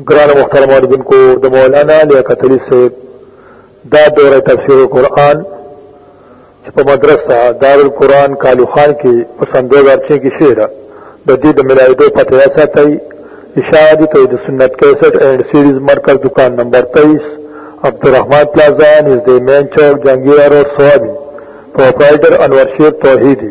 گران محترم عالدن کو دا مولانا لیاقت علی صاحب دا دور تفسیر قرآن چپا مدرسہ دار القرآن کالو خان کی پسند دوزار چین کی شعر دا دید ملائی دو پتہ ایسا تی اشاعتی توید سنت کیسٹ اینڈ سیریز مرکز دکان نمبر تیس عبدالرحمن پلازان از دی مین چوک جنگیر اور سوابی پروپرائیٹر انور شیر توحیدی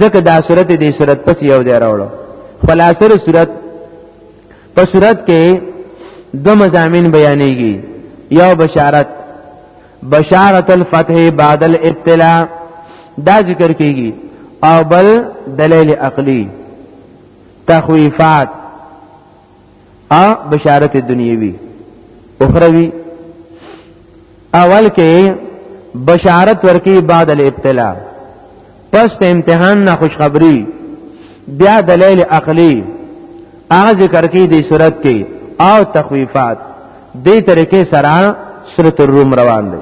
ځکه دا صورت دې صورت پس یو ځای راوړو خلاصه صورت په صورت کې دو مزامین بیانېږي یو بشارت بشارت الفتح بعد الابتلاء دا ذکر کیږي او بل دلیل عقلی تخویفات ا بشارت دنیوي اخروی اول کې بشارت ورکی بعد الابتلاء پس ته امتحان نه خوشخبری بیا دلیل عقلی هغه ذکر کې دی صورت کې او تخویفات دې طریقې سره سورۃ الروم روان دی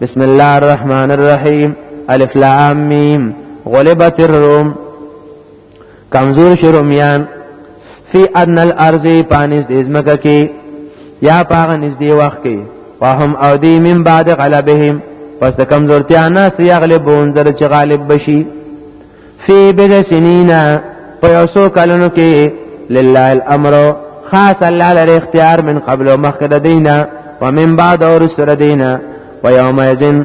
بسم الله الرحمن الرحیم الف لام میم غلبت الروم کمزور شرومیان فی ادن الارض پانیز دیزمکا کی یا پاغ نزدی وقت کی وهم او دی من بعد غلبهم پس د کمزورتیا ناس یغلبون در چې غالب بشي فی بد سنینا په یوسو کلونو کې لله الامر خاص الله لري اختیار من قبل مخکد دینا ومن بعد اور سر دینا ويوم یذن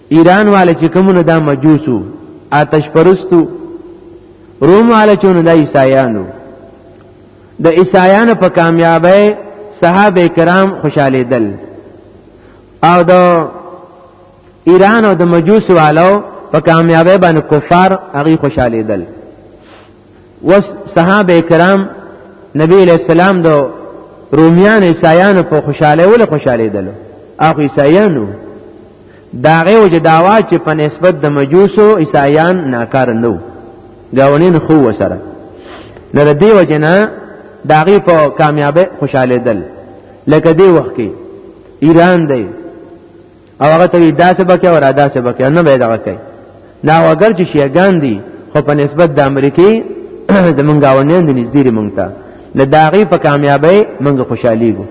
ایران والے چې کوم نه دا مجوسو آتش پرستو روم والے چې نه دا عیسایانو د عیسایانو په کامیابی صحابه کرام خوشاله دل او د ایران او د مجوس والو په کامیابی باندې کفار هغه خوشاله دل و صحابه کرام نبی علیہ السلام دو رومیان عیسایانو په خوشاله ول خوشاله دلو اخو عیسایانو داغه وجه داوا چې په نسبت د مجوسو عیسایان ناکار نو گاونین خو وسره نه د دی وجه نه داغه په کامیابه خوشاله دل لکه دی وخت کې ایران دی او هغه ته دا څه بکه او دا څه بکه نه به دا کوي دا اگر چې شیګان دي خو په نسبت د امریکای د منګاونین د نږدې مونږ ته د داغي په کامیابی مونږ خوشحالي ګو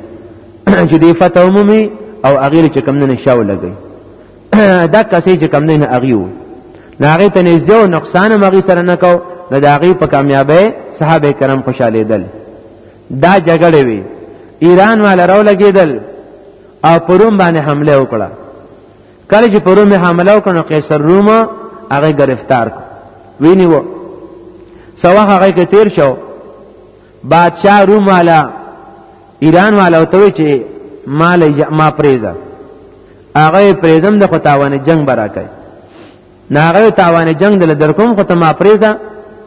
چې دې فتح عمومي او اغیر چې کم نه شاو لګي دا کسې چې کم نه اغیو ناغه ته نږدې او نقصان مغي سره نه کو د داغي په کامیابی صحابه کرام خوشاله دل دا جګړه وی ایران والا راو لګیدل او پروم باندې حمله وکړه کله چې پروم حمله وکړه قیصر روم هغه گرفتار کړ ویني وو سوا هغه کې تیر شو بادشاہ روم والا ایران والا او ته چې مال ما پریزه هغه پریزم د خداونه جنگ برا کوي ناغه تاوان جنگ دل درکوم خو ته ما پریزا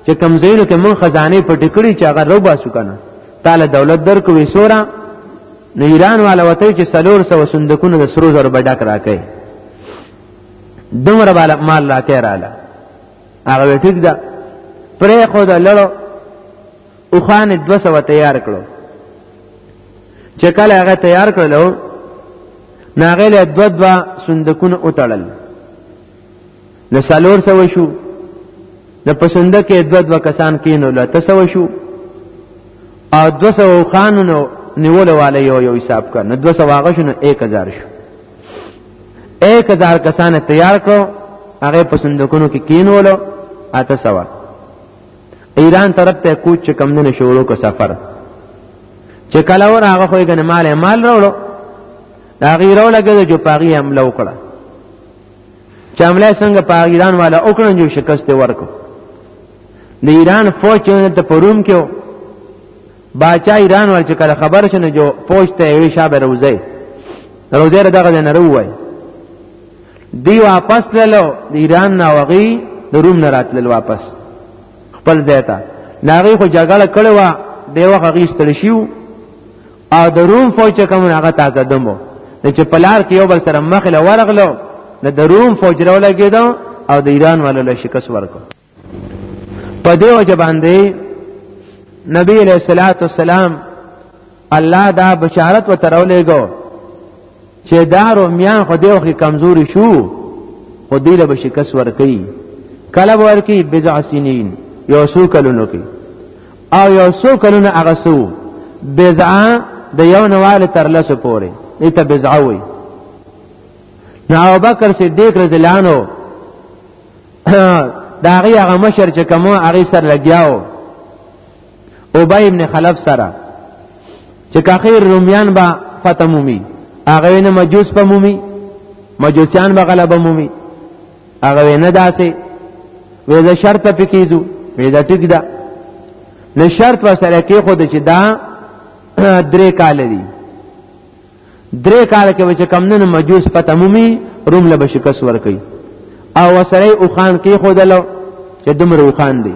چې کم زینو کې مون خزانه پټ کړی چې هغه روبا شو کنه تعالی دولت درکو وی سورا نو ایران والا وته چې سلور سو صندوقونه د سرو زر بډک راکې دومره بالا مال راکې رااله هغه ټیک ده پرې خو د لړو او خان 200 تیار کړو چې کله هغه تیار کړلو ناغه له دو دوا صندوقونه اوتړل نو سالور سو شو نو په صندوق کې دو دوا کسان کینو له تسو شو او 200 خانونو نیول والے یو یو حساب کړ نو 200 واغ شو نو 1000 شو 1000 کسان تیار کړو هغه په صندوقونو کې کینولو اته سوه ایران طرف ته کوچ چې کم نه شروع کو سفر چې کله ور هغه خو یې ګنې مال مال راوړو دا غیر ولګه جو پاغي حمله وکړه چې حمله څنګه په ایران والا وکړن جو شکست ورکړ د ایران فوج ته پروم کې باچا ایران ور چې کله خبر شنه جو پوښته یې شابه روزه روزه دغه نه روي دی واپس للو د ایران نه وغي د روم نه راتلل واپس خپل ځای ته ناغي خو جګړه کړې و دی وخت غیستل شیو او د روم فوج کوم هغه تازه دمو چې پلار کې یو بل سره مخ له ورغلو د روم فوج راولګیدو او د ایران ولله شکست ورکړ په دې وجه باندې نبی علیہ الصلات والسلام الله دا بشارت و ترولېګو چې دا رومیان خو دیو کې کمزوري شو خو دی له شکست ورکړي کله ورکی بضع سنین یو سو کلونو کې او یو سو کلونو هغه سو بضع د یو نواله تر لسو پورې ایته بضع وي نو ابوبکر صدیق رضی الله عنه دا غي هغه مشر چې کوم هغه سر لګیاو ابی ابن خلف سره چې کاخیر رومیان با فتمومی هغه نه مجوس په مومی مجوسیان به غلبه مومی هغه نه داسې وې دا شرط په کیزو وې دا ټیک ده نو شرط وسره کې خود چې دا درې کال دي درې کال کې چې کم نه مجوس پته مومي روم له بشکس ور کوي او وسره او خان کې خودلو چې دمر او خان دی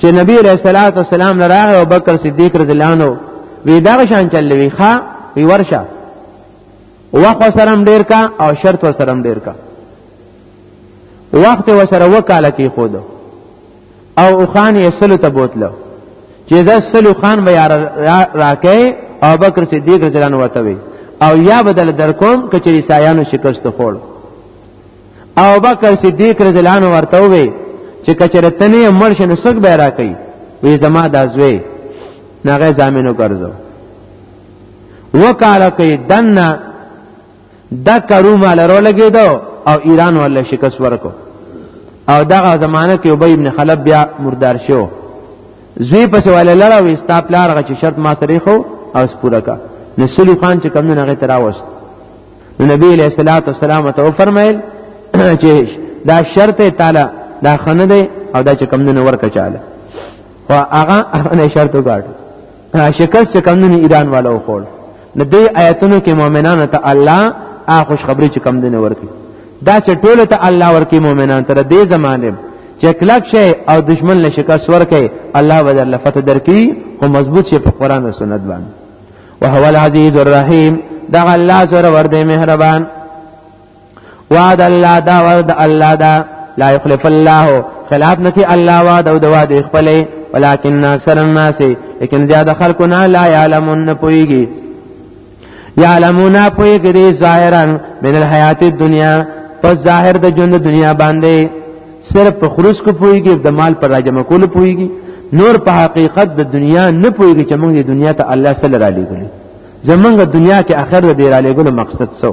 چې نبی رسول الله صلی الله علیه وسلم او بکر صدیق رضی الله عنه وی دا شان چلوي ښا وی ورشه وخت سره ډیر کا او شرط سره ډیر کا وخت وسره وکاله کې خودو او اوخان یې سلو ته بوتلو چې زه سلو خان به راکې او بکر صدیق رضی الله عنه وی او یا بدل در کوم که چې سایانو شکست خوړ او بکر صدیق رضی الله عنه ورته وی چې کچره تنه مرشه نو سګ به راکې وی زما دازوي ناغه زامینو ګرځو وکاله کوي دنه دا کارو مال رو لګیدو او ایران ولا شکست ورکو او دغه زمانه کې ابی ابن خلف بیا مردار شو زوی پس ولا لړا و استاپلار غ چې شرط ما سره خو او پورا کا نسلی خان چې کم نه غی تراوست نو نبی علیہ الصلوۃ والسلام ته فرمایل چې دا شرط تعالی دا خنه دی او دا چې کم نه ورکه چاله او هغه نه شرط وګاټ شکست چې کم نه ایران والا وخوړ نو دې آیتونو کې مؤمنانو ته الله آ خوشخبری چې کم دنه ورکی دا چې ټول ته الله ورکی مؤمنان تر دې زمانه چې کلک شي او دشمن له شکست ورکي الله بدر لفت درکي خو مضبوط شي په قران او سنت باندې وهو العزیز الرحیم دا الله سره ورده مهربان وعد الله دا ورد الله دا لا يخلف الله خلاف نکی الله وعد او د وعده خپلې ولكن اکثر الناس لیکن زیاد خلکو نه لا يعلمون پويږي يعلمون پويږي دي ظاهرا من الحیات الدنیا په ظاهر د ژوند دنیا باندې صرف په خروج کو پويږي د مال پر راجمه کول پويږي نور په حقیقت د دنیا نه پويږي چې موږ د دنیا ته الله صلی الله علیه وسلم زمونږ دنیا کې اخر د دې را لګولو مقصد سو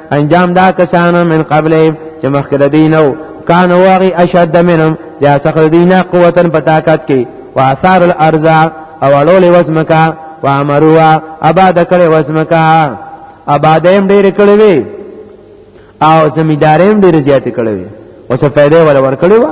انجام دا کسانو من قبل چې مخکې د دینو کان واغی اشد منهم یا سخر دینا قوتن په طاقت کې واثار الارض او اړول وسمکا وامروا آباد کړي وسمکا آبادیم ډیر کړي وي او زمیداریم ډیر زیات کړي وي او څه فائدې ولا ور کړي وي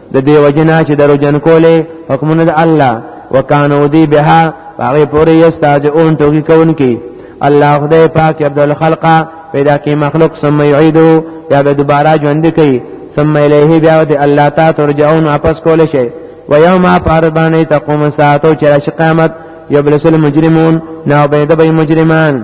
د دې وجنا چې درو جن کولې حکمونه د الله وکانو دی بها هغه پورې استاد اون ټوکی کوونکی الله خدای پاک عبد الخلق پیدا کی مخلوق ثم یعیدو یا به دوباره ژوند کوي ثم الیه بیا د الله تعالی ترجعون واپس کول شي و یوم فاربانه تقوم ساعتو چې قیامت یبلس المجرمون نو به د مجرمان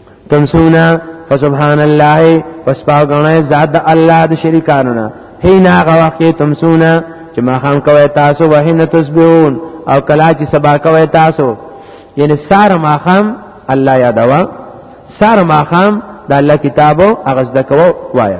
تنسونا فسبحان الله پس پاو غنای ذات د الله د شریکانو نه هینا غوا کې تمسونا چې ما خام کوي تاسو وهنه تسبحون او کلا چې سبا کوي تاسو یعنی سار ما خام الله یادوا سار ما خام د الله کتابو اغز دکو وایا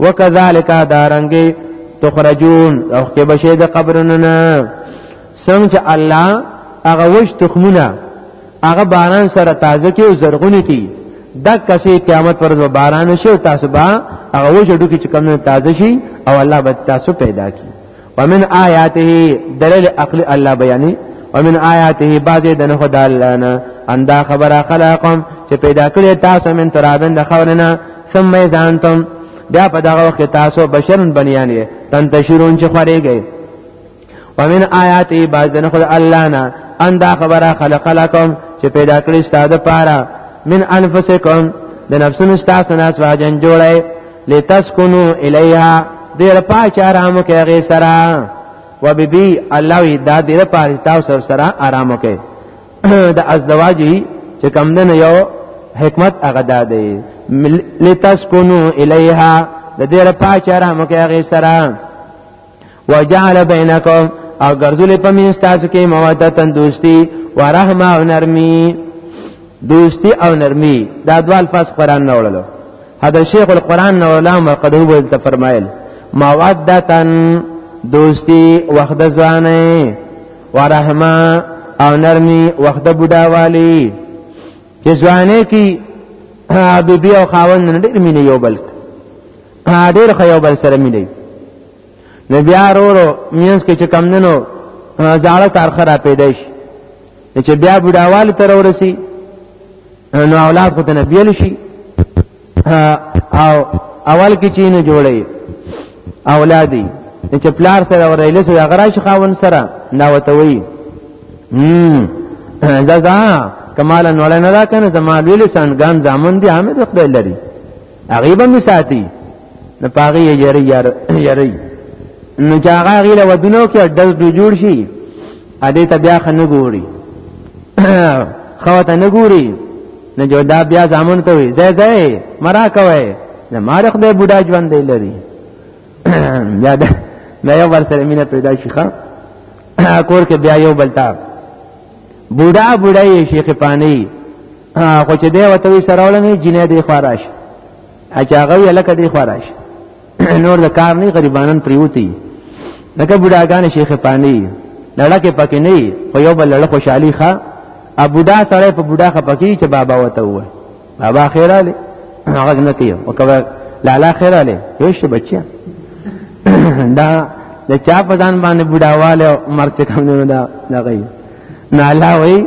وکذالک دارنګي تخرجون او کې بشه د قبرونو نه څنګه الله هغه وش تخمونه هغه باران سره تازه کې او زرغونی کی د کسي قیامت پر ورځ باران شي او تاسو به هغه وش ډوکی چې کوم تازه شي او الله به تاسو پیدا کی ومن آیاته دلیل عقلی الله بیانی ومن آیاته بعض د نه خدای الله نه اندا خبره خلقم چې پیدا کړی تاسو من ترابن د خورنه ثم ځانتم بیا په دغه وخت تاسو بشرن بنیان یې تنتشرون چې خوريږي ومن آیات بعضن خود الله نه ان دا خبره خلق لكم چې پیدا کړی ستاسو لپاره من انفسکم د نفسونو ستاسو نه سواجن جوړه لتسكنو الیها دیر پاچ آرام کې هغه سره و بی بی الله وی دا دیر پاچ تاسو سره سره آرام کې د ازدواجی چې کم دنه یو حکمت هغه دا دی لتسكنو الیها د دیر پاچ آرام کې هغه سره وجعل بینکم او ګرځولې په مینځ تاسو کې مودتن دوستی ورحمه او نرمي دوستی او نرمي دا دوه الفاظ قران نه وړلو حضرت شیخ القران نور الله مرقده وو ته فرمایل مودتن دوستی وخت ځانه ورحمه او نرمي وخت بډاوالي چې ځوانه کې بيبي او خاوند نه ډېر مینه یو بل ها ډیر خو یو بل سره ملي نو بیا ورو مینس کې چې کم ننو زاړه کار خراب پیدا شي چې بیا بډاوال تر ورسی نو اولاد خو ته نه بیل شي او اول کې چې نه جوړي اولادي چې پلار سره ورایله سره غراش خاون سره دا وته وی زګه کمال نوړنه را کنه زما ویل سنگان زامن دي حامد خدای لري هغه به می ساتي نه پاغي یری یار یری نو چاغه غیله ودونو کې دز دو جوړ شي ا دې ته بیا خنه ګوري خو ته نه ګوري نه جو دا بیا ځامن ته وي زه زه مرا کوي نه مار خدای بوډا ژوند دی لري بیا دا بیا یو بل سره مینه پیدا شي ښا کور کې بیا یو بلتا بوډا بوډا یې شیخ پانی خو چې دی وته وی سره ولنه جنې دی خواراش اچاغه یې لکه دی خواراش نور د کار نه غریبانان پریوتی لکه بډاګان شیخ پانی لړکه پکې نه خو یو بل لړ خوشحالي ښا ابو دا سره په بډا خپکی چې بابا وته وای بابا خیراله هغه نه کیو او کبه لالا خیراله هیڅ بچیا دا د چا په ځان باندې بډاواله مرچ کم نه دا نه غي نه الله وای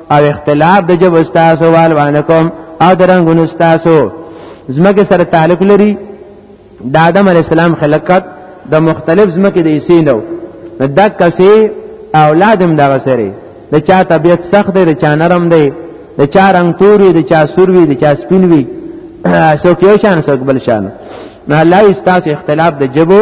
او اختلاف د جب استاسو والوانکم او درنګون استاسو زمکه سره تعلق لري د آدم علی السلام خلقت د مختلف زمکه د ایسینو د کسي اولادم دغه سره د چا طبیعت سخت دی د چا نرم دی د چا رنگ تور وي د چا سور وي د چا سپین وي څوک یو شان څوک بل شان نه الله استاس اختلاف د جبو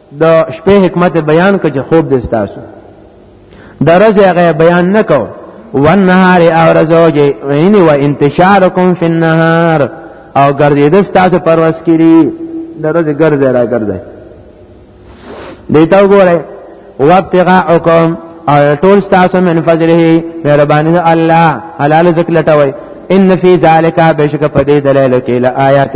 د شپې حکمت بیان کړي چې خوب دې ستاسو درز هغه بیان نکو والنهار او رزوجه وین و انتشارکم فی النهار او ګرځید ستاسو پرواز کړي درز ګرځي را ګرځي دیتا وګوره وابتغاءکم او ټول ستاسو من فضله مهربانی الله حلال زکلټوي ان فی ذالک بشک پدې دلایل کې لآیات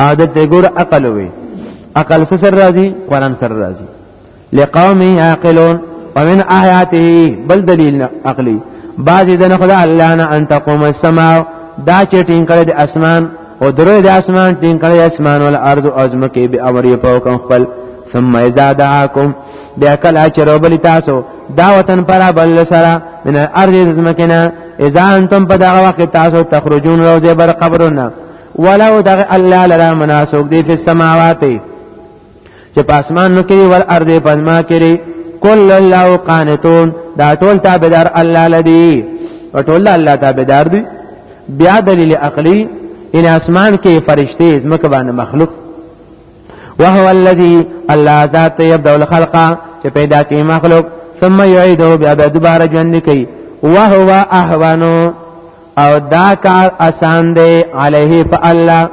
عادت دی ګور عقل وي عقل سر راځي قران سر راځي لقوم يعقلون ومن آیاته بل دلیل عقلی بعضی دنه خدا الله نه ان تقوم السماء دا چې ټینګ کړی د اسمان او درې د اسمان ټینګ کړی اسمان ول ارض او ازمکه به امر یې په حکم خپل ثم اذا دعاکم بیا کله چې روبلی تاسو دا وطن پر بل سره من الارض ازمکنه اذا انتم په دغه وخت تاسو تخرجون روزه بر قبرونه ولو دغ الله لرا مناسوک دی په سماوات چې په اسمان نو کې ول ارض پزما کې کل الله قانتون دا ټول تابعدار الله لدی او ټول الله تابعدار دی بیا دلیل عقلی ان اسمان کې فرشته زمکه باندې مخلوق وهو الذي الله ذات يبدا الخلق چې پیدا کوي مخلوق ثم يعيده بیا دوباره ژوند کوي وهو احوانو او دا کار آسان دی علیه په الله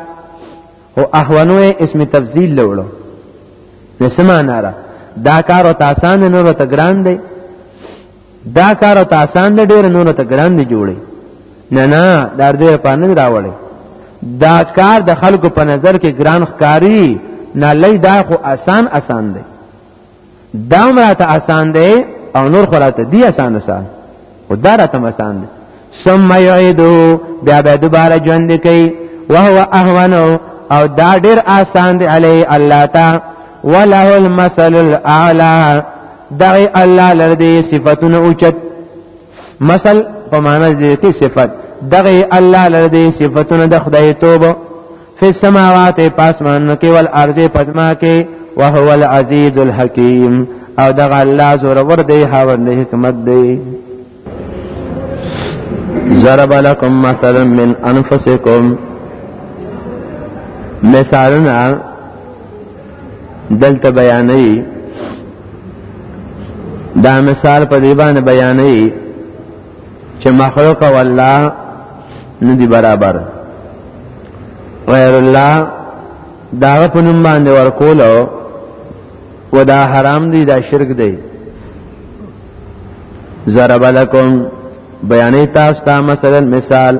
او احوانو اسم تفضیل لولو نسمه ناره دا کار او تاسان نه نور ته ګران دی دا کار او تاسان نه ډیر نور ته ګران دی جوړي نه نه دا ډیر په نه راوړي دا کار د خلکو په نظر کې ګران ښکاری نه لای دا خو آسان آسان دی دا مراته آسان دی او نور خلاته دی آسان سره او دا راته آسان دی ثم يعيدو بیا به دوباره ژوند کوي وهو اهونو او دا ډیر آسان دی علی الله تا وله المثل الاعلى دغه الله لردي صفاتونه اوچت مثل په معنا دې کې صفت دغه الله لره دې صفاتونه د خدای توبه فی السماوات پاسمان کې ول ارض پدما کې وهو العزیز الحکیم او دغه الله زور ور دی هاوند حکمت دی ضرب لكم مثلا من انفسكم مثالنا دلته بیانوي دا مثال په دی باندې بیانوي چې مخلوق او الله ندي برابر غیر الله دا په نوم باندې ورکول او دا حرام دی دا شرک دی ضرب لكم بیانې تاسو ته مثلا مثال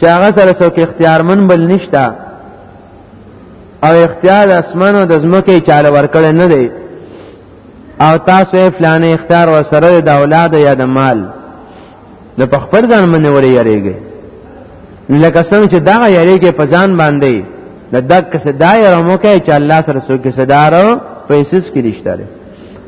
چې هغه سره څوک اختیارمن بل نشتا او اختیار د اسمان او د ځمکې چاله ورکړی نه دی او تاسو یې فلانه اختیار ورسره د اولاد یا د مال نو په خپل ځان باندې ورې یریږي لکه څنګه چې دا یریږي په ځان باندې د دک صدای رمو کوي چې الله سره څوک صدارو پیسې کې نشته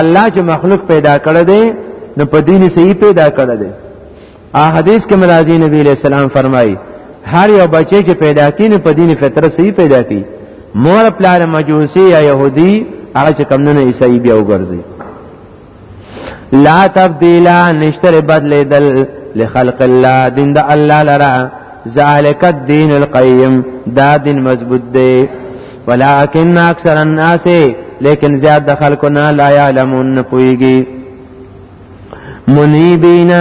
الله چې مخلوق پیدا کړی دی نو په دین صحیح پیدا کړی دی ا حدیث کې مرادی نبی علیہ السلام فرمایي هر یو بچی چې پیدا کین په دین فطرت صحیح پیدا کی مور پلار مجوسی یا يهودي هغه چې کم نه عیسائی بیا وګرځي لا تبدیل نشتر بدلیدل لخلق الله دین د الله لرا ذالک الدین القیم دا دین مضبوط دی ولكن اکثر الناس لیکن زیاد د خلکو نه لا يعلمون نه پويږي منيبين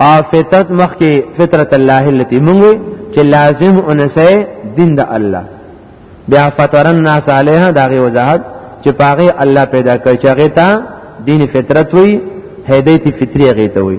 افتت مخکي فطرت الله التي مونږ چې لازم انسه دین د الله بیا فطر الناس عليها داغه وضاحت چې پاغه الله پیدا کړ چې هغه ته دین فطرت وي هدایت فطری هغه ته وي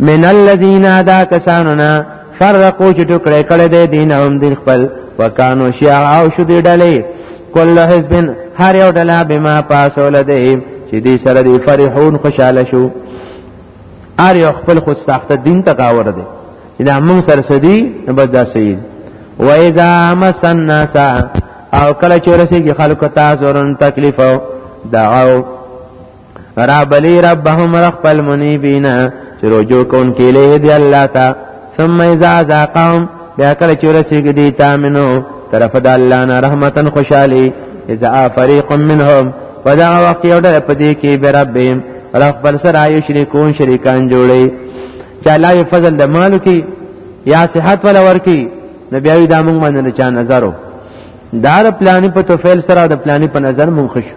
من الذين دا کسانونا فرقو چې ټکړې کړې دي دین هم دین خپل وکانو شیعه او شو دی ډلې کل حزب هر یو ډله بما پاسول دی چې دی سره دی فرحون خوشاله شو هر یو خپل خود ساخته دین ته کاور دی دا موږ سره سدي نو بس دا سید و اذا مس الناس او کله چې ورسېږي خلکو ته زورن تکلیف دعو رابلی ربهم رخب المنیبین چې رجوع کون کې له دی الله تا ثم اذا ذاقهم بیا کله چې رسیږي دی تامنو طرف د الله نه رحمتن خوشالي اذا فريق منهم فدا وقت یو ډېر پدې کې بربهم رخبل سره یشرکون شریکان جوړي چې الله یې فضل د مالو کې یا صحت ولا ورکی نبی اوی دا مونږ باندې چا نظرو دار پلانی په توفیل سره د پلانی په نظر مونږ خوشو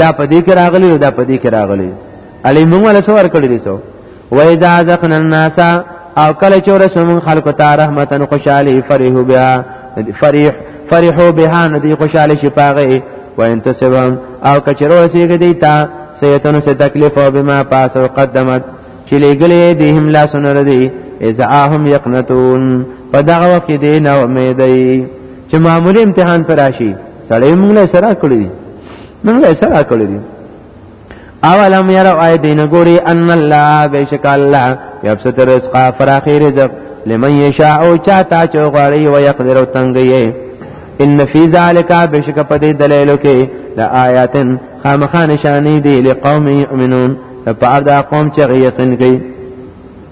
دا په دې کې راغلی او دا په دې کې راغلی علی موږ ولا څور کړی دي سو و اذا ذقنا الناس او کله چې رسوم خلق ته رحمتن خوشالي فرحو بها فرح فرحو بها ندي خوشالي شپاغه و ان تسبم او کچرو سیګ دی تا سیتن سے تکلیف او بما پاس او قدمت چې لګلې دي هم لا سن ردی اذا هم یقنتون په دغه وخت دی نو امیدای چې معمولی امتحان پر راشي سړی موږ له سره کړی دی موږ له سره کړی دی اولم یرو آی دین ګوری ان الله بیشک الله یبسط رزق فراخی رزق لمن یشاء او چاته چې غواړي او یقدر او تنگي ان فی ذلک بیشک په دې دلیلو کې د آیاتن خامخا نشانی دی لقوم یؤمنون په اړه قوم چې یقین کوي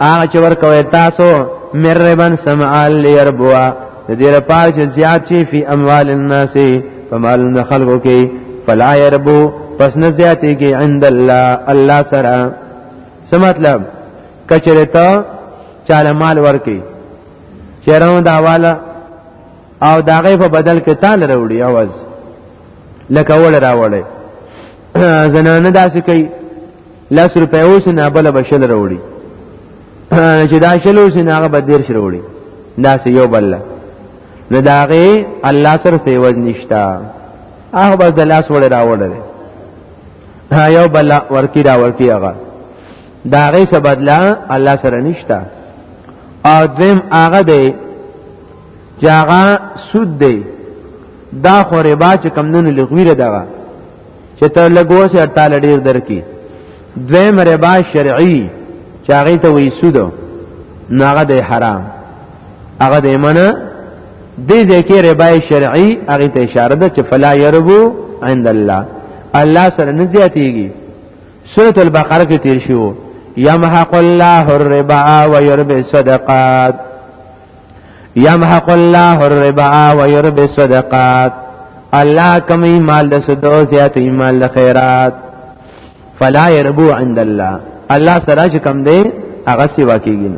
هغه چې ورکوي تاسو مربن سمع ليربوا د دې لپاره چې زیات شي په اموال الناس په مال خلکو کې فلا يربو پس نه زیاتې کې عند الله الله سره څه مطلب کچره ته چاله مال ورکی چیرونو دا والا او داغه په بدل کې تال وروړي اواز لکه ول راوړي زنانه داسې کوي لاس روپې اوس نه بل بشل وروړي چې دا شلو سي ناغه به دیر شروړي دا سه یو بل نه داغه الله سره سیوز نشتا هغه بس د لاس وړه راوړل ها یو بل ورکی دا ورکی هغه داغه سه بدلا الله سره نشتا او دیم هغه دی چې هغه سود دی دا خو ربا چې کم نن لغوی دغه چې ته لګو سي تعالی ډیر درکې دویم ربا شرعي چې هغه ته وې سود نه هغه د حرام هغه د منه دې ځکه ربا شرعي هغه ته اشاره ده چې فلا يربو عند الله الله سره نه زیاتېږي سورۃ البقره کې تیر شو يمحق الله الربا ويربي الصدقات یمحق الله الربا ويربي الصدقات الله کمی مال د سدو زیات مال د خیرات فلا يربو عند الله الله سره چې کم دی هغه سی واکیږي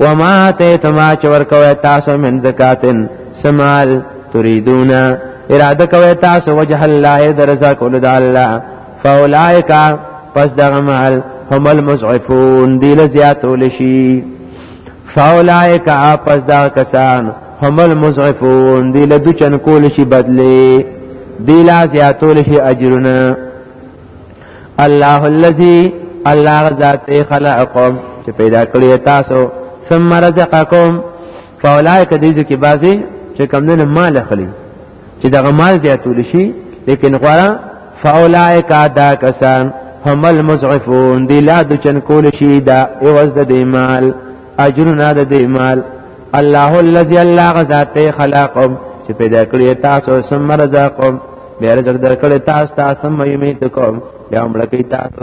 وما ته تما چې ورکوي تاسو من زکاتن سمال تريدون اراده کوي تاسو وجه الله درزا کول د الله فاولائک پس دغه مال هم المزعفون دی لزیات ولشي فاولائک اپس دا کسان هم المزعفون دی لدو چن کول شي بدلی دی لا زیاتول شي اجرونه الله الذي الله ذات خلقكم چې پیدا کړی تاسو ثم رزقکم فاولائک دې ځکه بازي چې کم نه مال خلی چې دغه مال زیاتول شي لیکن غواړه فاولائک دا کسان هم المضعفون دی لا د چن کول شي دا ایواز د دی مال اجرنا د دی مال الله الذي الله غذات خلقم چې پیدا کړی تاسو ثم رزقکم بیا رزق درکړی تاسو تاسو ثم یمیتکم بیا عمر کوي تاسو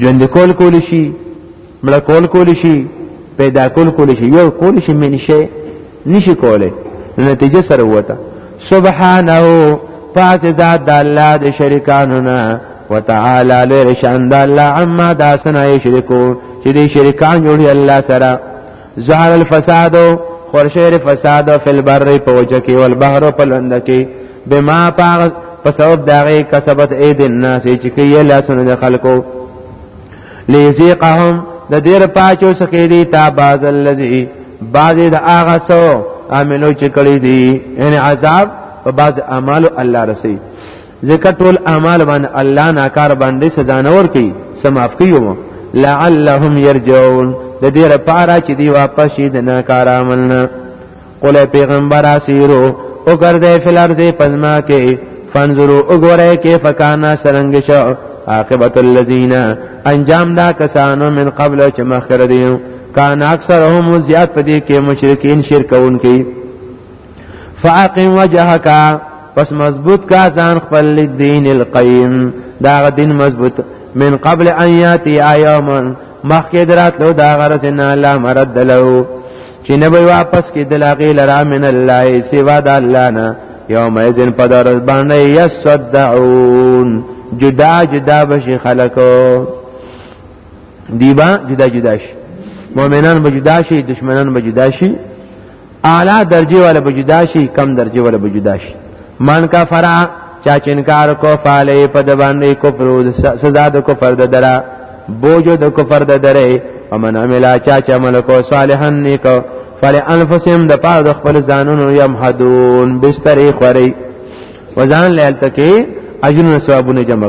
ژوند کول کول شي مړ کول کول شي پیدا کول کول شي یو کول شي من شي نشي کوله نتیجه سره وته سبحانه پاک ذات د الله د شریکانو نه وتعالى لرشان د الله عما داسنا یشرکو چې دې شریکان جوړي الله سره ظهر الفساد خورشیر فساد فی البر په وجه کې ول بحر په لند کې بما پاغ په سبب داغه کسبت اید الناس چې کې لا سن د خلکو لیزیقهم د دیر پاچو سکه دی تا باز الذی باز د اغه سو عملو چې کړی دی یعنی عذاب په باز اعمال الله رسي ځکه ټول اعمال باندې الله ناکار باندې سزا نه ورکي سماف کیوم لعلهم يرجعون د دې لپاره چې دی واپس شي د ناکار عملنا قل پیغمبر اسیرو او ګرځي فلر دې پزما کې فنظرو وګوره کې فکانا سرنګ شو عاقبت الذين انجام دا کسانو من قبل چې مخکره دي کان اکثرهم زیات پدې کې مشرکین شرکون کې فاقم وجهک پس مضبوط کا ځان خپل دین القیم دا دین مضبوط من قبل ان یاتی ایوم مخکې درات لو دا غرض نه لا مرد لو چې نه به واپس کې دلاغي لرا من الله سوا د الله نه یوم اذن پدار باندې یصدعون جدا جدا بشي خلکو دیبا جدا جدا شي مؤمنان به جدا شي دشمنان به جدا شي اعلی درجه ولا بجدا شي کم درجه ولا بجدا شي من کا فرا چا چې انکار کو فاله په د باندې کفر سزا د کفر د درا بوجو د کفر د درې ومن عمل چا چې عمل کو صالحا نیک فل انفسهم د پاره د خپل ځانونو یمحدون بسترې خوري وزان لالتکي اجرونه ثوابونه جمع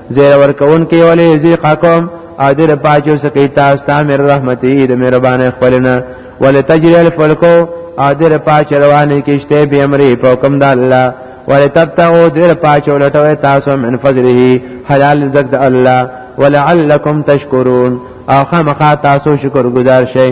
زیر ورکون کې ولې زیق حکم ادر پاجو سکی تاسو ته مر رحمتي د مهربان خپلنا ولتجري الفلکو ادر پاچ روانې کشته به امرې په حکم د الله ولتبتغوا در پاچو لټوي تاسو من فضله حلال رزق د الله ولعلکم تشکرون او خامخا تاسو شکر گزار شئ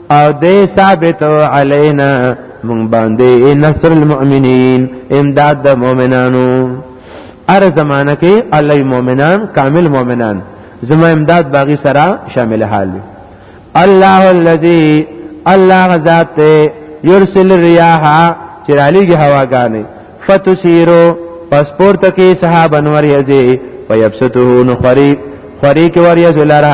او دې ثابت علینا مونږ باندې نصر المؤمنین امداد د مؤمنانو ار زمانہ کې علی مؤمنان کامل مؤمنان زما امداد باغی سرا شامل حال وي الله الذي الله ذات يرسل الرياح چرالیږي هواګانې فتسيرو پاسپورت کې صحابه انور یزي فیبسته نو خری خری کې ور یزلرا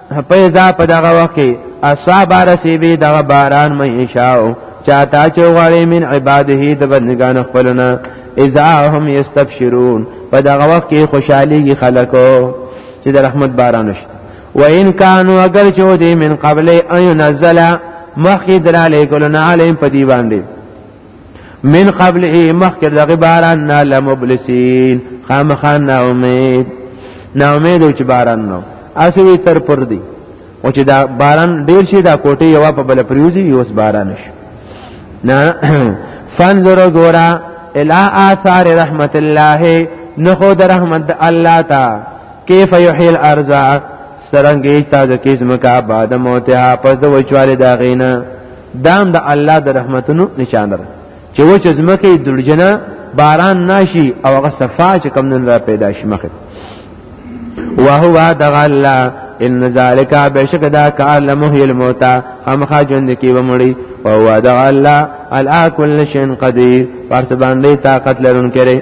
پیدا په دغه وخت کې اصحاب رسیبی دغه باران مې ایشاو چاته چې غړې من عباده د بندگان خپلنا اذا هم یستبشرون په دغه وخت کې خوشحالي خلکو چې د رحمت باران وشي و ان کانوا اگر چې دې من قبل ان ينزل مخکې دراله کولنا عليهم په دی باندې من قبله مخکې دغه باران نه لمبلسین خامخان نا امید نا امید چې باران نو اسوي تر پر دی او چې دا باران ډیر شي دا کوټه یو په بل پریوزي یوس باران شي نه فانظر غورا الى آثار رحمت الله نخو در رحمت الله تا کیف یحیی الارض سرنګی تازه کیسمه کا بعد موتها پس د وچواله دا غینه دام د الله د رحمتونو نشان ده چې و چې زمکه دړجنه باران ناشي او هغه صفا چې کم نن را پیدا شي مخه وهو دغ الله ان ذالک بشک دا کار لمحی الموتا خامخا ژوند کی ومړي او هو دغ الله الا کل شین قدیر پر سبان دی طاقت لرونکي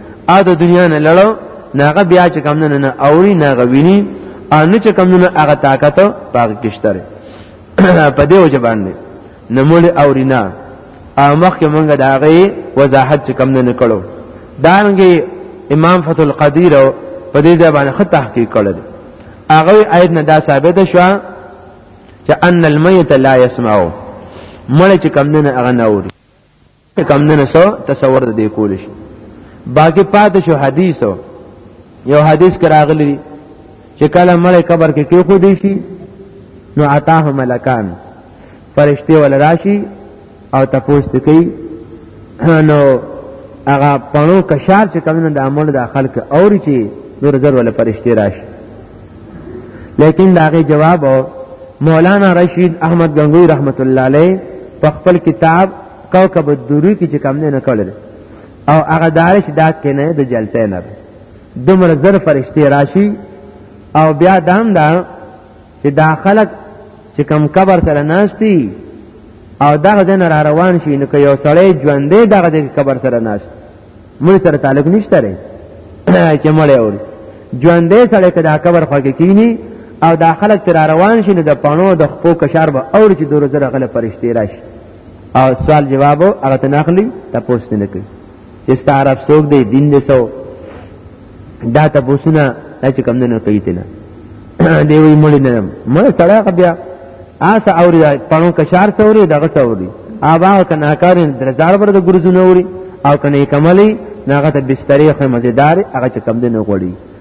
ا د دنیا نه لړو ناغه بیا چې کم نه نه اوري ناغه ویني ان چې کم نه هغه طاقت پاک کشتره په دې وجه باندې نمول اورینا ا مخ کې مونږه دا غي وضاحت چې کم نه نکړو دانګي امام فتح القدیر په دې ځای باندې خط تحقیق کړل هغه آیت نه دا ثابت شو چې ان المیت لا يسمعو مړ چې کم نه هغه نه اوري ته کم نه سو تصور د دې کول شي باقي پات شو حدیث یو حدیث کراغلی چې کله مړ قبر کې کې خو دی شي نو عطاه ملکان فرشتي ول راشي او تاسو ته کوي نو هغه پڼو کشار چې کمنه د عمل د خلق اوري چې نور زر ول فرشتي راشي لیکن داغه جواب مولانا رشید احمد گنگوی رحمت الله علیه په خپل کتاب کوكب الدري کې چې کم نه کړل او هغه دارش دا کې نه د جلته نه دومره زر فرشتي راشي او بیا دام دا چې دا خلک چې کم قبر سره ناشتي او دغه دین را روان شي نو که یو سړی ژوندې دغه د قبر سره ناشت مړ سره تعلق نشته لري چې مړ اوري ژوندې سړی که دا قبر خوږه کینی او دا خلک تر روان شي نو د پانو د خپو کشار به اور چې دور زره غل پرشتي راشي او سوال جواب هغه ته ناخلی تاسو نه کوي استعارف څوک دی دین دې سو دا تاسو نه چې کوم نه کوي تنه دی وی مړ نه مړ سره بیا آس اوري پړو کشار سوري دغه سوري آبا کنا کار درزار پر د ګرځونه اوري او کنه کملی ناغه ته بسترې خو مزیدار هغه چې کم دینه غوړي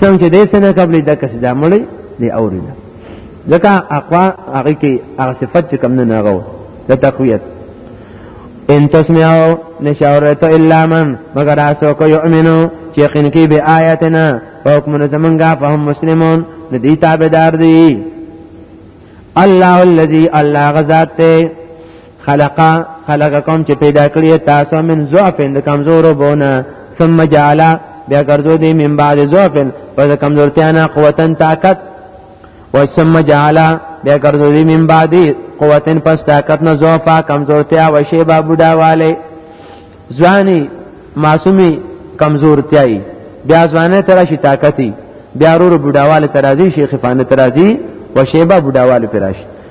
څنګه دې سنه قبل د کس دا مړی دی اوریدا ځکه اقوا هغه کې هغه صفت چې کم نه ناغو د تقویت ان تسمعوا نشاورت الا من مگر اسو کو یؤمنو چې یقین کې به آیاتنا حکم زمونږه فهم مسلمون د دې تابعدار دي الله الذي الله غزاد ته خلقا خلقکم چې پیدا کړی تاسو من ضعف د کمزورو بونه ثم جعل بیا ګرځو دی من بعد ضعف پس کمزورتیا نه قوتن طاقت و ثم جعل بیا ګرځو دی من بعد قوتن پس طاقت نه ضعف کمزورتیا و شیبا بډاواله ځواني معصومي کمزورتیاي بیا ځوانه تر شي طاقتي بیا ورو بډاواله ترازی شیخ فانه ترازی و شیبا بډاواله پراشي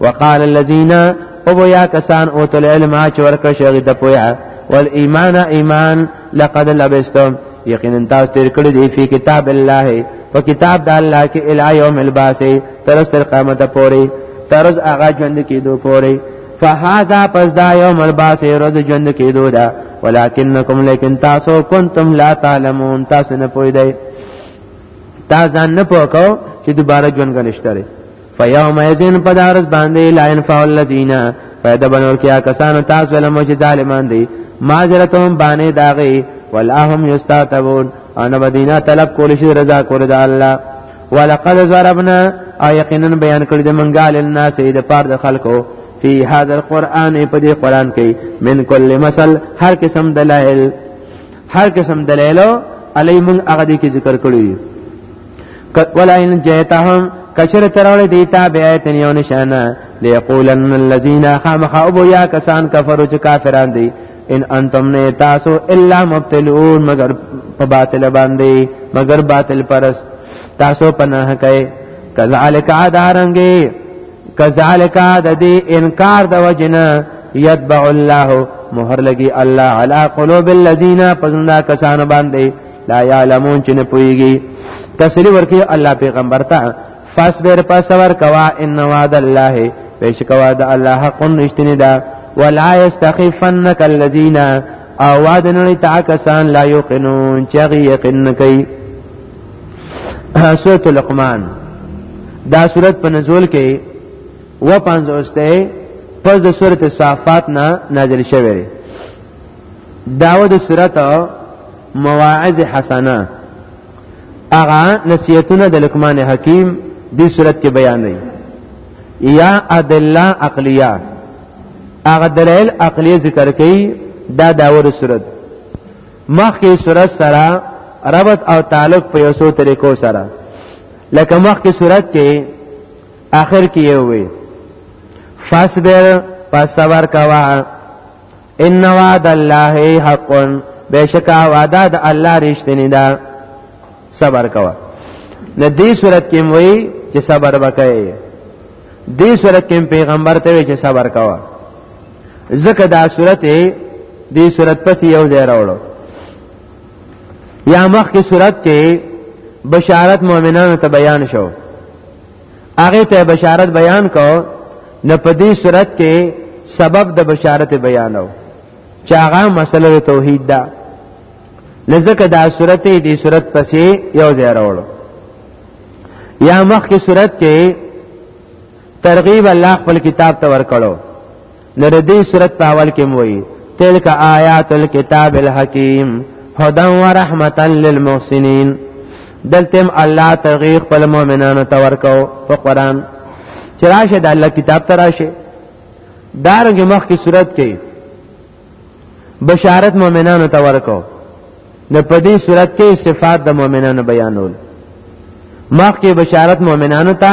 وقال الذين او یا کسان او تل علم چې ورکړ شغی د پویا والایمان ایمان لقد لبستم یقینا تاسو تیر کړی دی په کتاب الله په کتاب د الله کې الی یوم الباس تر سر قیامت پورې تر از هغه ژوند کېدو پورې فهذا پس دا یوم الباس ورځ ژوند کېدو دا ولکنکم لیکن تاسو کنتم لا تعلمون تاسو نه پوی دی تاسو نه پوکاو چې دوباره ژوند غنښتره فیوم یذین پدارس باندې لا انفع الذین پیدا بنور کیا کسانو تاسو علم چې ظالمان دي معذرتهم باندې داغي ولاهم یستاتبون ان بدینا طلب کول شي رضا کول د الله ولقد ضربنا او یقینا بیان کړی د منګال الناس د پاره د خلکو فی هذا القرآن په دې قرآن کې من کل مثل هر قسم دلائل هر قسم دلائل علی من هغه دې کې ذکر کړی ولئن جئتهم کچر ترول دیتا بیاتن یو نشانه لیقولن الذین خامخا ابو یا کسان کفرو چې کافران دي ان انتم نه تاسو الا مبتلون مگر په باطل باندې مگر باطل پرست تاسو پناه کوي کذالک عدارنګي کذالک د دې انکار د وجنه یتبع الله مہر لګي الله علی قلوب الذین پسندا کسان باندې لا يعلمون چې نه پويږي تسلی ورکي الله پیغمبر ته فاصبر پس ور کوا ان وعد الله بشک وعد الله حق نشتنی دا ولا يستخفنك الذين او وعد نه تعکسان لا يقنون چې یقین کوي سورۃ لقمان دا سورۃ په نزول کې و پنځوسته پس د سورۃ صافات نه نازل شوه داوه د صورت مواعظ حسنه اغا نصیحتونه د لقمان حکیم دی صورت کې بیان دی یا ادله عقلیه اغا دلائل عقلیه ذکر کړي دا داوه د صورت مخکې صورت سره ربط او تعلق په یو څو طریقو سره لکه مخکې صورت کې آخر کې یو وي فاصبر پس صبر کوا ان وعد الله حق بشکا وعده د الله رښتینی ده صبر کوه نه دې صورت کې وایي چې صبر وکړي دې صورت کې پیغمبر ته وایي چې صبر کوه ځکه دا صورت دې صورت پس یو ځای راوړو یا مخکې صورت کې بشارت مؤمنانو ته بیان شو هغه ته بشارت بیان کو نه په دې صورت کې سبب د بشارت بیانو چې هغه مسله توحید ده لزکه دا صورت دې صورت پسې یو ځای راوړو یا مخکې صورت کې ترغیب الله خپل کتاب ته ورکړو نو د دې صورت په اول کې موي تلک آیات الكتاب الحکیم هدى ورحمتا للمحسنین دلتم الله تغیق خپل مؤمنانو ته ورکو په قران چې راشه د الله کتاب ته راشه دارنګ مخ کی صورت کې بشارت مؤمنانو ته ورکو نو په دې صورت کې صفات د مؤمنانو بیانول مخ کې بشارت مؤمنانو ته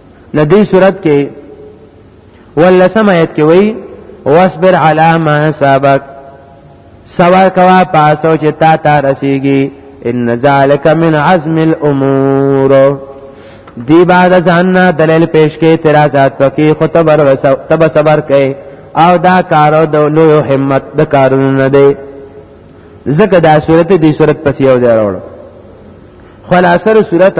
لدی صورت کې ولسم آیت کې وای واصبر علی ما سبق سوار کوا پاسو چې تا ته رسیږي ان ذالک من عزم الامور دی بعد ځان دلیل پیش کې اعتراضات پکې خو تبر تب صبر کې او دا کارو د لوی همت د کارونه نه دی زکه دا صورت دی صورت پس یو دی راوړ خلاصره صورت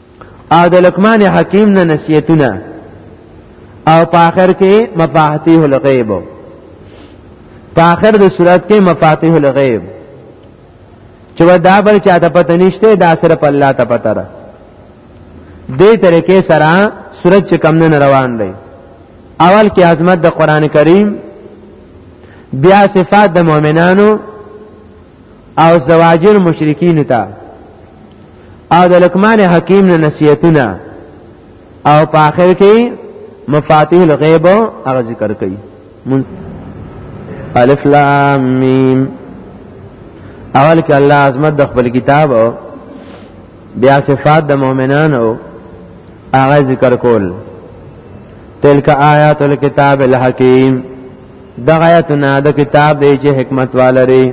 او د لقمان حکیم نه نصیحتونه او په آخر کې مفاتیح الغیب په آخر د صورت کې مفاتیح الغیب چې دا بل چاته پته نشته دا سره په الله ته پته را دې طریقې سره صورت چې کم نه روان دی اول کې عظمت د قران کریم بیا صفات د مؤمنانو او زواجر مشرکین ته او د لقمان حکیم نه نصیحتونه او په اخر کې مفاتيح الغیب هغه ذکر کوي الف لام میم اول کې الله عظمت د خپل کتاب او بیا صفات د مؤمنانو هغه ذکر کول تلک آیات الكتاب الحکیم دغه آیتونه د کتاب دی چې حکمت والري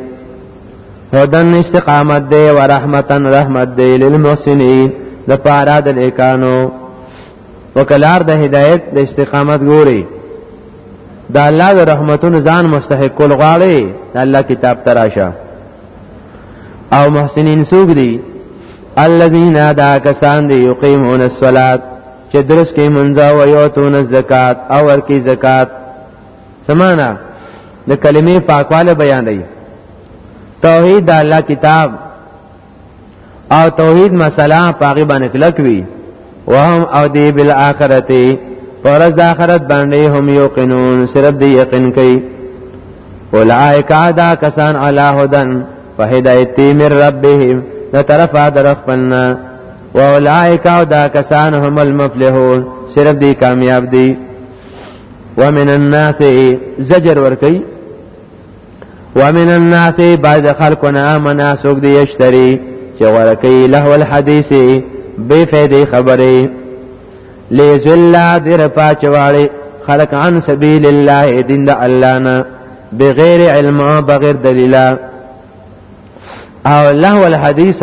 هدن استقامت دی و رحمتن رحمت دی للمحسنین د پارا د لیکانو وکلار د هدایت د استقامت ګوري د الله د رحمتونو ځان مستحق کول غواړي د الله کتاب تراشه او محسنین سوګ دي الذين دا کسان دي یقیمون الصلاه چې درس کې منځه او یو تون زکات او ورکی زکات سمانا د کلمې پاکواله بیان دی توحید د الله کتاب او توحید مسله پاغي باندې کلک وی وهم او دی بالآخرته پرز د آخرت باندې هم یقینون صرف دی یقین کوي اولائک عدا کسان علی هدن فهدایت من ربهم د طرفه درخ پنه واولائک او دا کسان هم المفلحون صرف دی کامیاب دی ومن الناس زجر ورکی ومن الناس بعض خلقنا امنا سوق دی یشتری چې ورکی له الحدیث بے فیدی خبری لیزل در پاچوالی خلق عن سبیل الله دین دا الله نه بغیر علم بغیر دلیلا او له الحدیث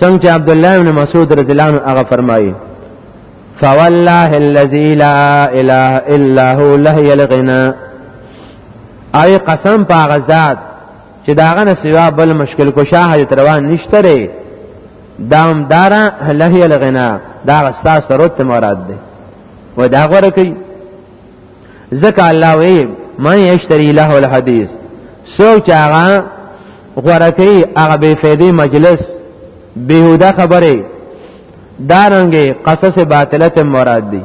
څنګه عبد الله بن مسعود رضی الله عنه هغه فرمایي فوالله الذي لا اله الا هو لهي الغنا اي قسم په غزاد چې داغه نه سوا بل مشکل کو شاه دې روان نشته ری دام دارا لهي الغنا دا غساس رت مراد ده و دا غره کوي ځکه الله وی من یشتری له الحدیث سوک چې هغه غوړه کوي هغه بې فایدې مجلس بیهوده خبره دارنګي قصص باطله ته مراد دي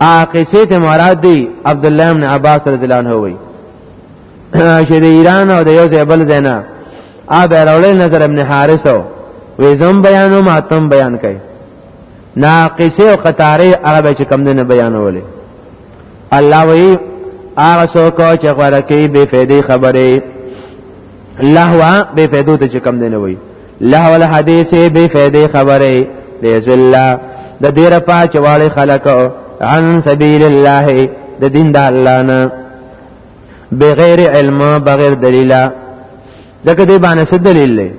اقصه ته مراد دي عبد الله بن عباس رضی الله عنه وي چې د ایران او د یو ځای بل ځای نه ا به راولې نظر ابن حارث وي زم بیانو ماتم بیان کوي ناقصه او قطاره هغه به چې کم نه بیانولې الله وی هغه څوک چې غوړه کوي بے فائدې خبره لهوا بے فائدو ته چې کم نه وي لهوا الحدیث بے فائدې خبره لیز الله د دې را پاچواله خلق عن سبیل الله د دین د الله نه بغیر علم بغیر دلیلا ځکه دې باندې څه دلیل لري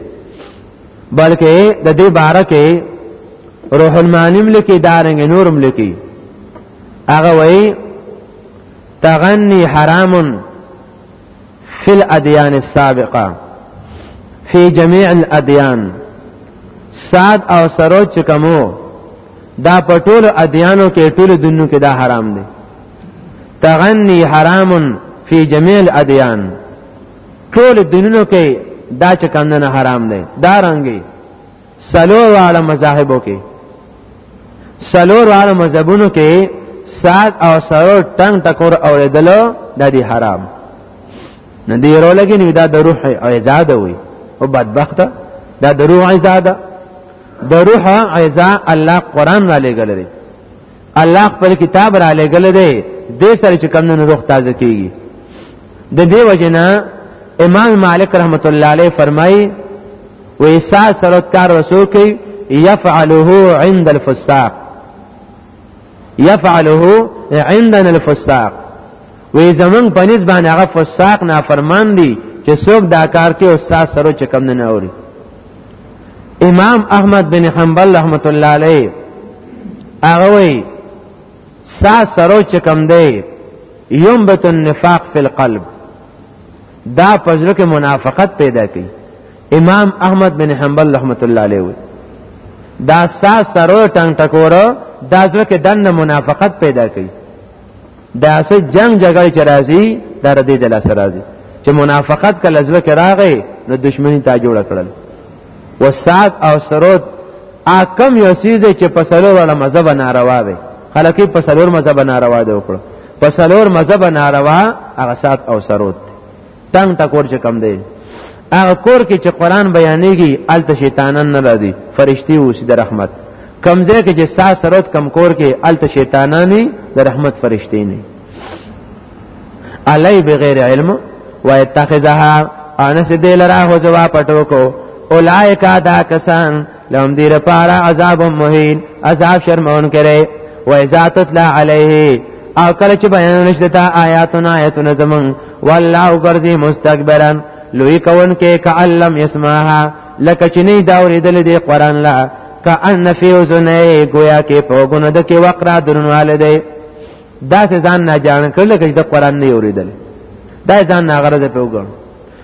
بلکې د دې باره کې روح المانیم لکی دارنګ نورم لکی هغه وای تغنی حرام فی الادیان السابقه فی جميع الادیان ساد او سروج چکمو دا په ټولو ادیانو کې ټولو دنو کې دا حرام دی تغنی حرام فی جميع الادیان ټول دینونو کې دا چې کم نه حرام دی دا رنګي سلور واړه مذاهبو کې سلور واړه مذهبونو کې سات او سلور ټنګ ټکور اوریدلو د دې حرام نه دی رولګي نه دا د روح او زاده وي او بدبخته دا د روح عزاده د روح عزا الله قران را لګل لري الله خپل کتاب را لګل دی د سره چې کم نه روح تازه کیږي د دې وجنه امام مالک رحمت الله علیه فرمایي و ایسا سرت کار رسول کی یفعله عند الفساق یفعله عندنا الفساق وی زمون په نس باندې هغه فساق نافرمان دي چې څوک دا کار کوي او ساس سره چې کم نه اوري امام احمد بن حنبل رحمت الله علیه هغه وی ساس سره چې کم دی ينبت النفاق في القلب دا پزړه کې منافقت پیدا کوي امام احمد بن حنبل رحمت الله علیه وی دا ساس سره ټنګ ټکور دا ځکه دنه منافقت پیدا کوي دا سه جنگ جګړه چې راځي دا د دې د لاس راځي چې منافقت کله زو کې راغی نو دشمنی تا جوړ کړل وسات او سرود اکم یو سیز چې په سلور ولا مذهب ناروا وي خلک په سلور مذهب ناروا دی وکړو په سلور مذهب ناروا هغه سات او سرود تنگ تکور چې کم دی هغه کور کې چې قران بیانېږي الته شیطانان نه راځي فرشتي اوسي د رحمت کمزې کې چې ساس سرت کم کور کې الته شیطانان د رحمت فرشتي نه علی بغیر علم و اتخذها انس دلرا هو جواب پټو کو اولائک دا کسان لهم دیر پارا عذاب مهین عذاب شرمون کرے و اذا تتلا علیه او کله چې بیان نشته تا آیاتنا آیاتنا زمون والله غرزی مستكبرا لوی کون کې کعلم يسمعها لکه چې نه دا ورېدل دی قران لا کأن فی اذنی گویا کې په غونو د کې وقرا درنواله دی دا ځان نه جان کړل چې د قران نه ورېدل دا ځان نه غرض په وګړو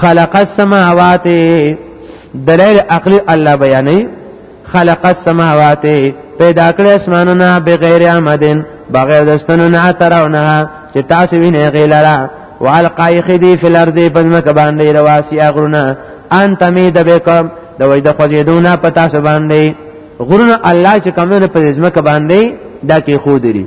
خلق السماوات دلیل عقلی الله بیانې خلق السماوات پیدا کړی اسمانونه بغیر عمدن بغیر دستنو نه ترونه چې تاسو وینئ غیلرا والقای خدی فی الارض پزمک باندې رواسی اغرونه ان تمید بكم د وای د خوځیدونه پتا سو باندې غرونه الله چې کمونه په زمکه باندې دا کې خو دي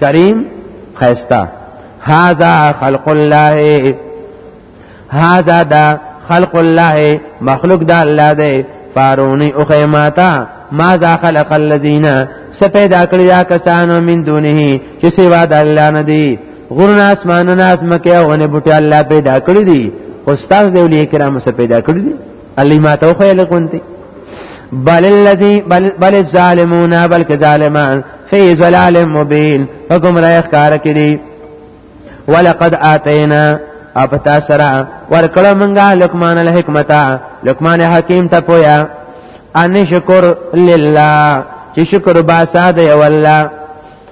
کریم خیستا هاذا خلق الله هاذا دا خلق الله مخلوق دا الله دی فارونی او خیماتا ماذا خلق الذين سپیدا کړی دا کسانو من دونه چې سوا د الله نه دی غرونه اسمانونه اسمکه او نه بوټي الله پیدا کړی دي استاد دی ولي کرام سپیدا کړی دي الله ما ته خو یې لګونتي بل الذي بل بل الظالمون بلک ظالمان فی ظلال مبین حکم را اخکار کړي ولقد اتینا اپ تاسرا ورکړه مونږه لقمان الحکمت لقمان حکیم ته پویا ان شکر لله چې شکر با ساده والله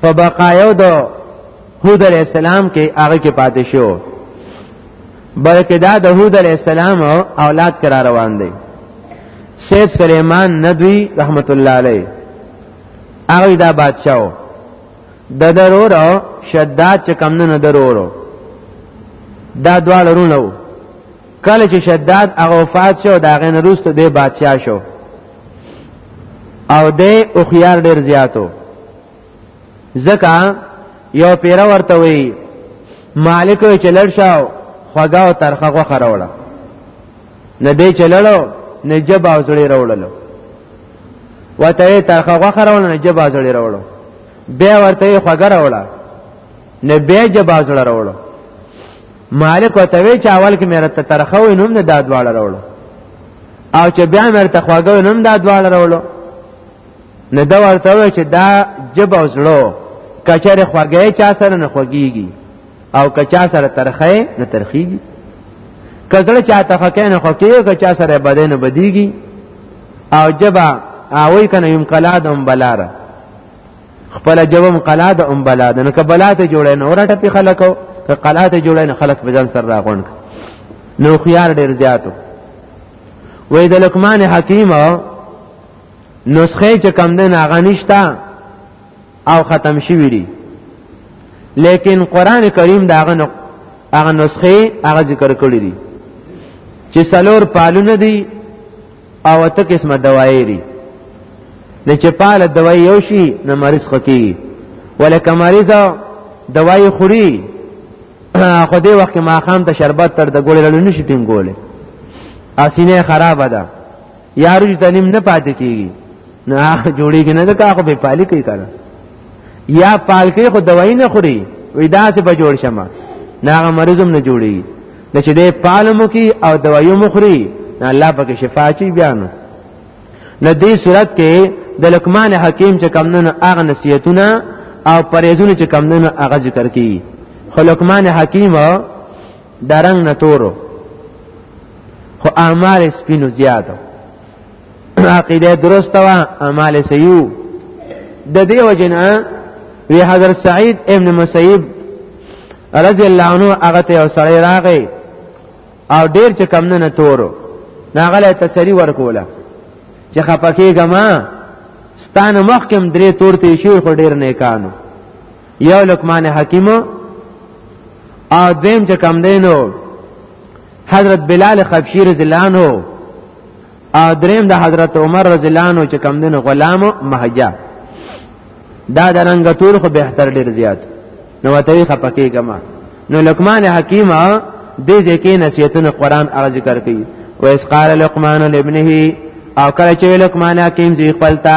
په بقایو د هود علی السلام کې هغه کې پاتې شو بلکې دا د هود علی السلام اولاد کرا روان دي سید سلیمان ندوی رحمت الله علیه هغه دا بادشاہو د درور شداد چې کم نه درورو دا دواړه رونه کله چې شداد هغه وفات شو دا غن روست دی بادشاہ شو او دی او خيار ډیر زیاتو ځکه یو پیره ورته وی مالک وی چلړ شاو خوګه او ترخه غو خروړه نه دی چلړو نه جب او زړی وروړلو وته ترخه غو خروړل نه جب او زړی وروړو بیا ورته خوګه وروړه نه بیا جب او زړی وروړو مالک او توی چې اول کې مې رته ترخه وې نوم نه دا دواړه راوړو او چې بیا مې رته خواږه نوم دا دواړه راوړو نه دا ورته وې چې دا جب او زړه کچره خواږه چا سره نه خوږيږي او کچا سره ترخه نه ترخيږي کزړه چا ته خکه نه خوږيږي کچا سره بدن بديږي او جبا اوی کنه یم کلا دم بلاره خپل جوم قلا د ام بلا د نه کبلا ته جوړه نه ورټه په خلکو ک قلا ته جوړه نه خلک په ځان سره راغونډ نو خيار ډیر زیاتو وې د لقمان حکیم نسخه چې کم ده نه غنښتا او ختم شوی دی لیکن قران کریم دا غنه هغه نسخه هغه ذکر کړی دی چې سلور پالونه دی او ته قسمه دوايي دي د چپاله دوايي یو شي نه مریض خکی ولکه مریض دوايي خوري خو دې وخت ما خام ته شربت تر د ګولې لړل نشي ټینګولې اسینه خراب ده یارو تنیم نه پاتې کیږي نه جوړیږي نه دا خو به پالي کوي کړه یا پالکی خو دوايي نه خوري وې دا څه به جوړ شمه ناغه مریضم نه جوړي د چې دې پالمو کې او دوايو مخري نه الله پاک شفا چی بیان نه دې صورت کې د لقمان حکیم چې کمنو هغه نصیحتونه او پرېزونه چې کمنو هغه ذکر کړي خو لقمان حکیم درنګ نه تورو خو اعمال سپینو زیاتو عقیده درسته وا اعمال سیو د دې وجنه وی حضرت سعید ابن مسیب رضی الله عنه هغه ته سړی راغی او ډیر چې کم نه تورو ناغله تسری ورکوله چې خپکه غما ستانه مخکم درې تور ته شي خو ډیر نه کانو یو لقمان حکیم او دیم چې کم دینو حضرت بلال خبشی رضی الله عنه او دریم د حضرت عمر رضی الله عنه چې کم دین غلام مهجا دا د رنگ تور خو به تر ډیر زیات نو وتوی خپکی کما نو لقمان حکیم دې ځکه نصیحتونه قران ار ذکر کوي و اس قال لقمان لابنه او کله چې لقمان حکیم ذی خپلتا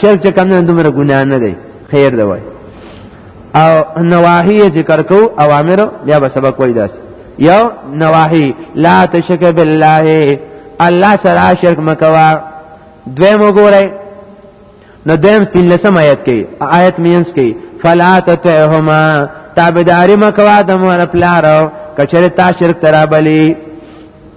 شرک چې کم نه دومره ګناه نه دی خیر دی وای او نواهی ذکر کو اوامر بیا به سبق وای داس یو نواهی لا تشک بالله الله سره شرک مکوا دویم وګورئ نو دویم تلسم آیت کې آیت مینس کې فلا تطعهما تابعداري مکوا د مور پلارو کچره تا شرک ترابلی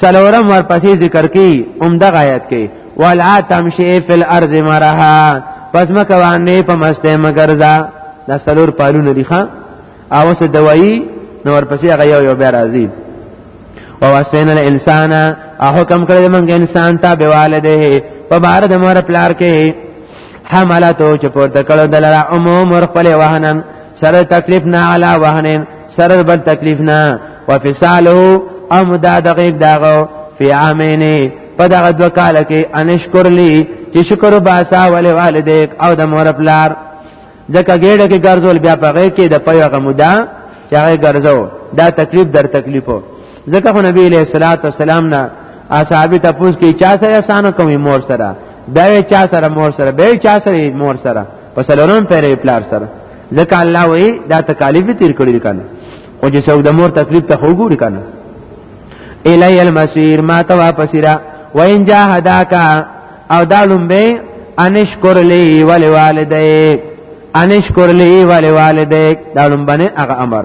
سلورم ورپسې ذکر کی عمده آیت کې ولا تمشي فی الارض مرها پس مکه باندې په مسته مګرزا دا سلور پالونه دي ښا او څه دوايي نو ورپسې هغه یو یو بیا راځي او وسین الانسان او حکم کړی موږ انسان ته بوالده په بار د مور پلار کې حملته چې پورته کړو دلاره عموم ور خپل وهنن سره تکلیف نه علا وهنن سره بل تکلیف نه وفصاله او مداد غیب داغو فی عامین په دغه دوه کال کې انشکر لی چې شکر باسا ول والدیک او د مور پلار ځکه ګېډه کې ګرځول بیا پغې کې د پیغه مودا چې هغه ګرځو دا تکلیف در تکلیفو ځکه خو نبی علیہ الصلوۃ والسلام نه اصحاب ته پوښ کې چا سره آسان کوي مور سره دا چا سره مور سره به چا سره مور سره پس لورم پرې پلار سره ځکه الله وې دا تکالیف تیر کړی کنه او چې څوک د مور تکلیف ته وګوري کنه الی المسیر ما ته واپس را وین جاهداکا او دالم به انشکر لی ولی والدیک انشکر لی ولی والدیک دالم باندې هغه امر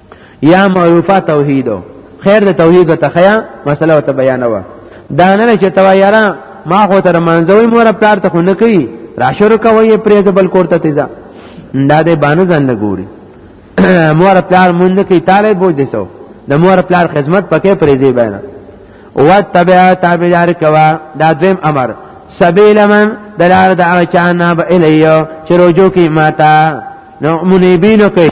یا معروفه توحید خیر د توحید ته خیا مسله ته بیانوه دا نه چې توا یارا ما خو تر منځوي مور پلار ته خو نه کوي را شروع کوي پرې ځبل کوړه تیزا دا دې باندې ځان نه ګوري مور پلار مونږ نه کوي طالب بوج دي سو د مور پلار خدمت پکې پرې دی بیان او تبع تابعدار کوا دا دویم امر سبیل من دلار دعوه چانا با الیو چه رجوع کی ماتا نو منیبینو که